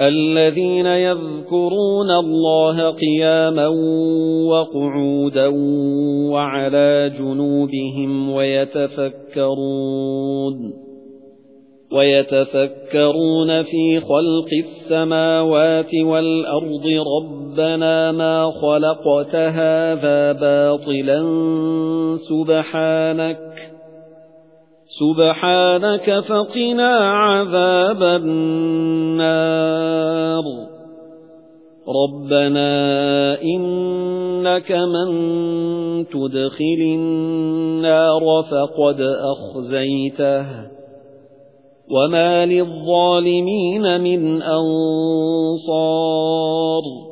الَّذِينَ يَذْكُرُونَ اللَّهَ قِيَامًا وَقُعُودًا وَعَلَى جُنُوبِهِمْ وَيَتَفَكَّرُونَ وَيَتَفَكَّرُونَ فِي خَلْقِ السَّمَاوَاتِ وَالْأَرْضِ رَبَّنَا مَا خَلَقْتَ هَذَا بَاطِلًا سُبْحَانَكَ سُبْحَانَكَ فَقِنَا عَذَابَ النَّارِ. رَبَّنَا إِنَّكَ مَن تُدْخِلِ النَّارَ فَقَدْ أَخْزَيْتَهُ. وَمَا لِلظَّالِمِينَ مِنْ أَنصَارٍ.